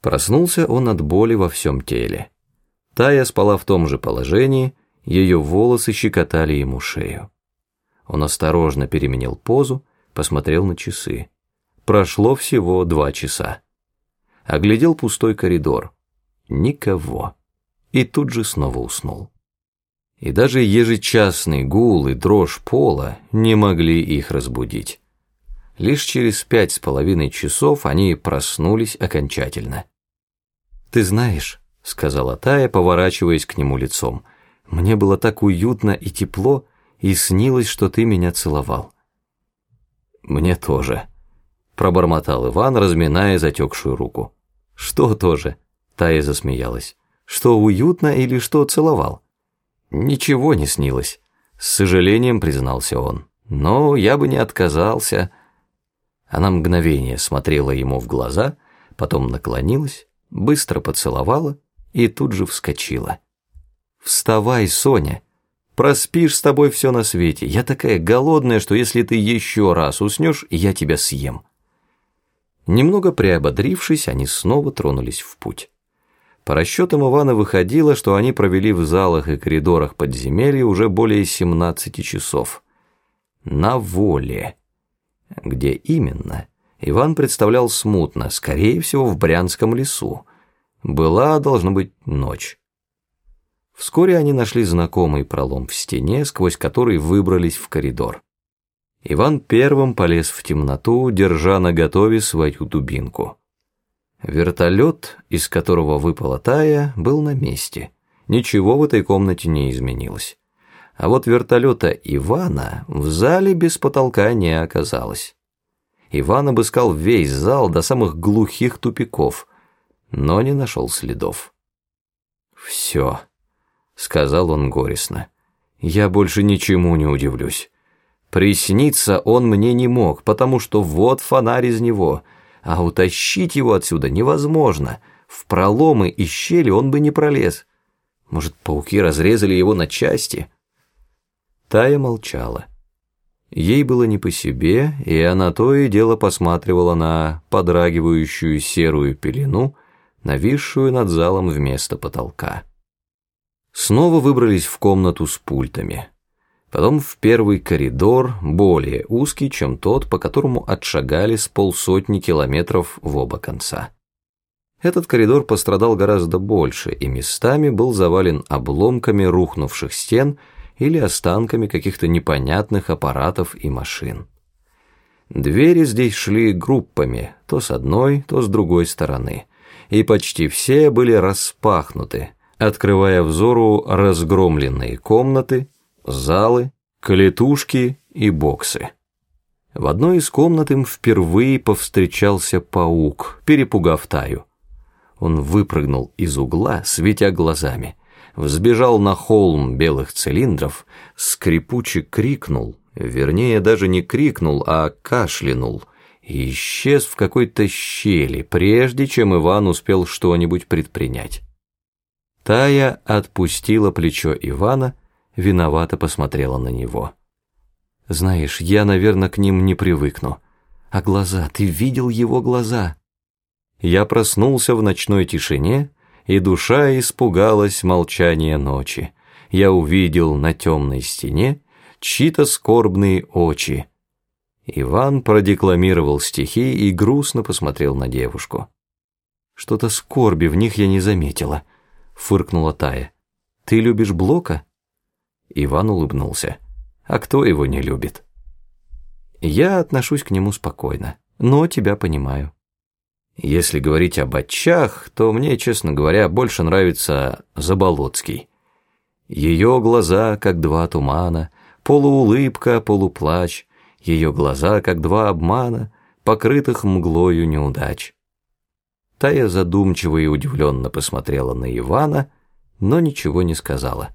Проснулся он от боли во всем теле. Тая спала в том же положении, ее волосы щекотали ему шею. Он осторожно переменил позу, посмотрел на часы. Прошло всего два часа. Оглядел пустой коридор. Никого. И тут же снова уснул. И даже ежечасный гул и дрожь пола не могли их разбудить. Лишь через пять с половиной часов они проснулись окончательно. «Ты знаешь», — сказала Тая, поворачиваясь к нему лицом, «мне было так уютно и тепло, и снилось, что ты меня целовал». «Мне тоже», — пробормотал Иван, разминая затекшую руку. «Что тоже?» — Тая засмеялась. «Что уютно или что целовал?» «Ничего не снилось», — с сожалением признался он. «Но я бы не отказался». Она мгновение смотрела ему в глаза, потом наклонилась, быстро поцеловала и тут же вскочила. «Вставай, Соня! Проспишь с тобой все на свете. Я такая голодная, что если ты еще раз уснешь, я тебя съем». Немного приободрившись, они снова тронулись в путь. По расчетам Ивана выходило, что они провели в залах и коридорах подземелья уже более 17 часов. На воле. Где именно? Иван представлял смутно, скорее всего, в Брянском лесу. Была, должно быть, ночь. Вскоре они нашли знакомый пролом в стене, сквозь который выбрались в коридор. Иван первым полез в темноту, держа наготове свою дубинку. Вертолет, из которого выпала Тая, был на месте. Ничего в этой комнате не изменилось. А вот вертолета Ивана в зале без потолка не оказалось. Иван обыскал весь зал до самых глухих тупиков, но не нашел следов. «Все», — сказал он горестно, — «я больше ничему не удивлюсь. Присниться он мне не мог, потому что вот фонарь из него, а утащить его отсюда невозможно. В проломы и щели он бы не пролез. Может, пауки разрезали его на части?» Тая молчала. Ей было не по себе, и она то и дело посматривала на подрагивающую серую пелену, нависшую над залом вместо потолка. Снова выбрались в комнату с пультами. Потом в первый коридор, более узкий, чем тот, по которому отшагали с полсотни километров в оба конца. Этот коридор пострадал гораздо больше и местами был завален обломками рухнувших стен или останками каких-то непонятных аппаратов и машин. Двери здесь шли группами, то с одной, то с другой стороны, и почти все были распахнуты, открывая взору разгромленные комнаты, залы, калитушки и боксы. В одной из комнат им впервые повстречался паук, перепугав Таю. Он выпрыгнул из угла, светя глазами взбежал на холм белых цилиндров, скрипуче крикнул, вернее, даже не крикнул, а кашлянул, и исчез в какой-то щели, прежде чем Иван успел что-нибудь предпринять. Тая отпустила плечо Ивана, виновато посмотрела на него. «Знаешь, я, наверное, к ним не привыкну. А глаза, ты видел его глаза?» Я проснулся в ночной тишине, и душа испугалась молчания ночи. Я увидел на темной стене чьи-то скорбные очи. Иван продекламировал стихи и грустно посмотрел на девушку. «Что-то скорби в них я не заметила», — фыркнула Тая. «Ты любишь Блока?» Иван улыбнулся. «А кто его не любит?» «Я отношусь к нему спокойно, но тебя понимаю». Если говорить об отчах, то мне, честно говоря, больше нравится Заболоцкий. Ее глаза, как два тумана, полуулыбка, полуплач, ее глаза, как два обмана, покрытых мглою неудач. Тая задумчиво и удивленно посмотрела на Ивана, но ничего не сказала.